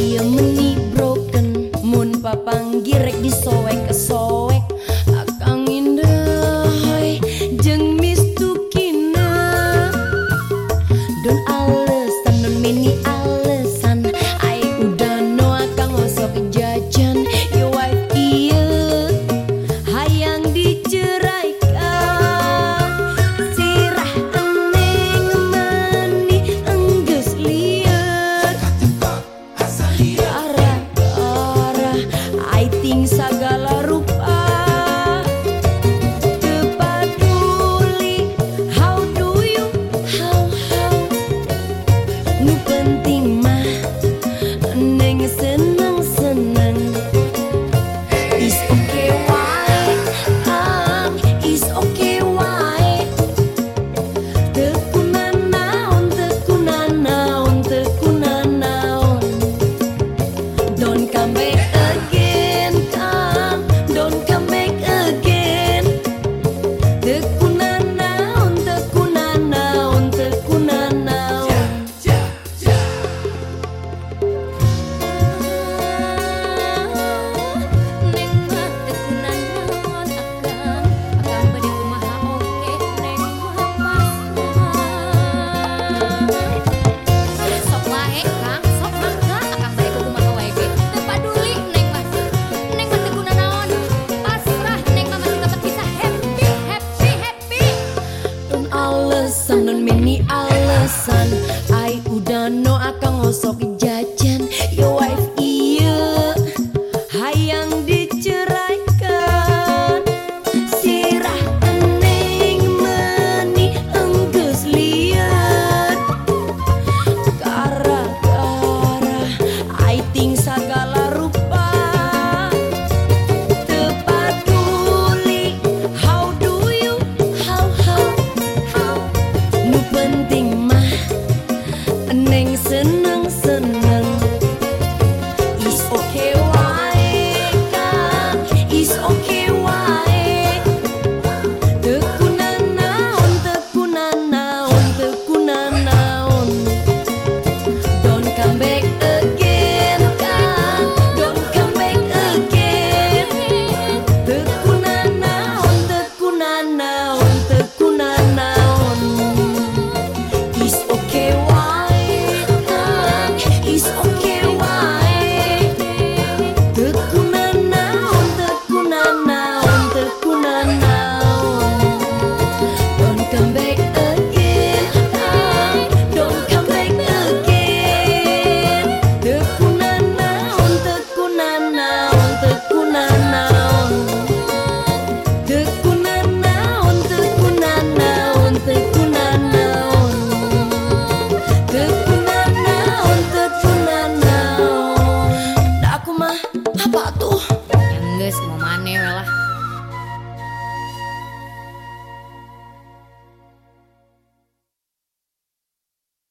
Iya meni broken. Mun papang girek disowek Geus mau maneh lah